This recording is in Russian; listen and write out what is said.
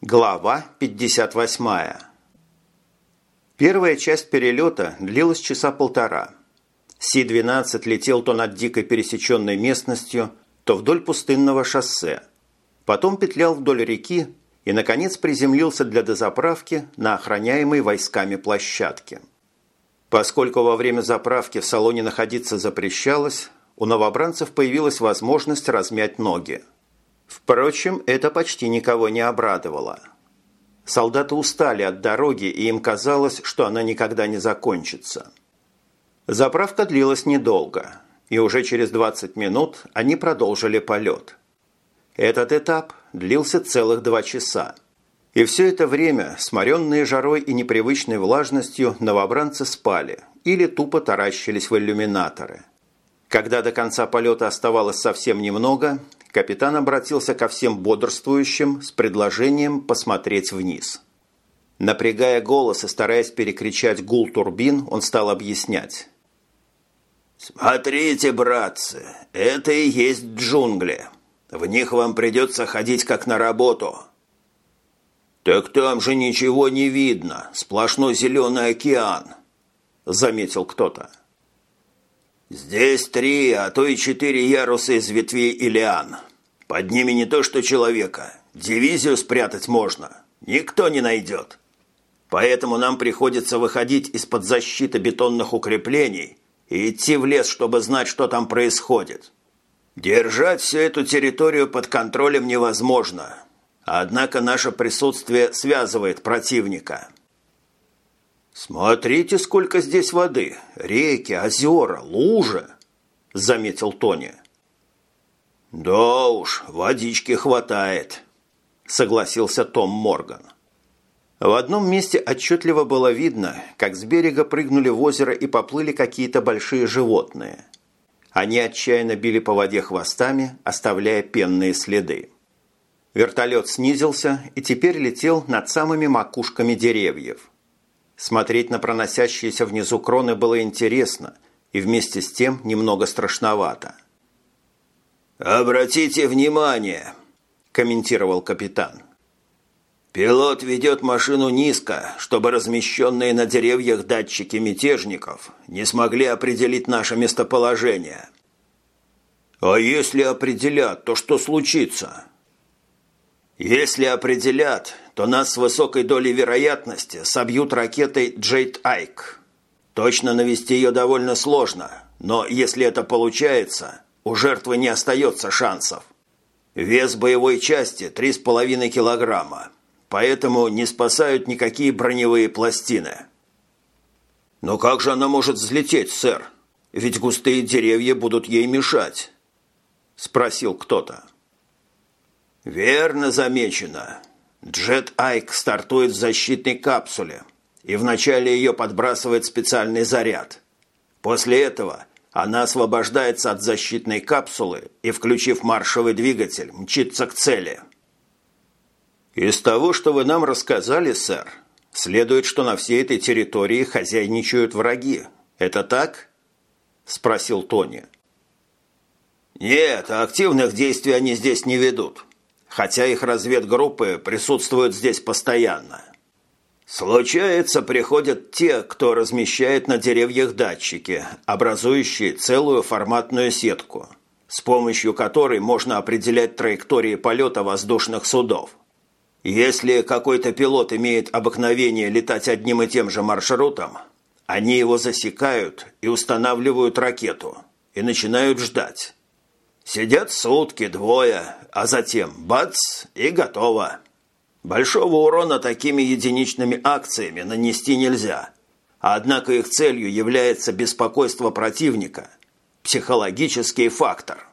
Глава 58. Первая часть перелета длилась часа полтора. Си-12 летел то над дикой пересеченной местностью, то вдоль пустынного шоссе. Потом петлял вдоль реки и, наконец, приземлился для дозаправки на охраняемой войсками площадке. Поскольку во время заправки в салоне находиться запрещалось, у новобранцев появилась возможность размять ноги. Впрочем, это почти никого не обрадовало. Солдаты устали от дороги, и им казалось, что она никогда не закончится. Заправка длилась недолго, и уже через 20 минут они продолжили полет. Этот этап длился целых два часа. И все это время, сморенные жарой и непривычной влажностью, новобранцы спали или тупо таращились в иллюминаторы. Когда до конца полета оставалось совсем немного, капитан обратился ко всем бодрствующим с предложением посмотреть вниз. Напрягая голос и стараясь перекричать гул турбин, он стал объяснять. «Смотрите, братцы, это и есть джунгли. В них вам придется ходить как на работу». «Так там же ничего не видно, сплошной зеленый океан», – заметил кто-то. «Здесь три, а то и четыре яруса из ветвей и лиан. Под ними не то что человека. Дивизию спрятать можно. Никто не найдет. Поэтому нам приходится выходить из-под защиты бетонных укреплений и идти в лес, чтобы знать, что там происходит. Держать всю эту территорию под контролем невозможно. Однако наше присутствие связывает противника». «Смотрите, сколько здесь воды! Реки, озера, лужи!» – заметил Тони. «Да уж, водички хватает», – согласился Том Морган. В одном месте отчетливо было видно, как с берега прыгнули в озеро и поплыли какие-то большие животные. Они отчаянно били по воде хвостами, оставляя пенные следы. Вертолет снизился и теперь летел над самыми макушками деревьев. Смотреть на проносящиеся внизу кроны было интересно и вместе с тем немного страшновато – «Обратите внимание», – комментировал капитан. «Пилот ведет машину низко, чтобы размещенные на деревьях датчики мятежников не смогли определить наше местоположение». «А если определят, то что случится?» «Если определят, то нас с высокой долей вероятности собьют ракетой «Джейд Айк». Точно навести ее довольно сложно, но если это получается, у жертвы не остается шансов. Вес боевой части 3,5 килограмма, поэтому не спасают никакие броневые пластины. «Но как же она может взлететь, сэр? Ведь густые деревья будут ей мешать», – спросил кто-то. «Верно замечено. Джет Айк стартует в защитной капсуле, и вначале ее подбрасывает специальный заряд. После этого она освобождается от защитной капсулы и, включив маршевый двигатель, мчится к цели. Из того, что вы нам рассказали, сэр, следует, что на всей этой территории хозяйничают враги. Это так? Спросил Тони. Нет, активных действий они здесь не ведут. Хотя их разведгруппы присутствуют здесь постоянно. Случается, приходят те, кто размещает на деревьях датчики, образующие целую форматную сетку, с помощью которой можно определять траектории полета воздушных судов. Если какой-то пилот имеет обыкновение летать одним и тем же маршрутом, они его засекают и устанавливают ракету, и начинают ждать. Сидят сутки, двое, а затем бац и готово. Большого урона такими единичными акциями нанести нельзя. Однако их целью является беспокойство противника, психологический фактор.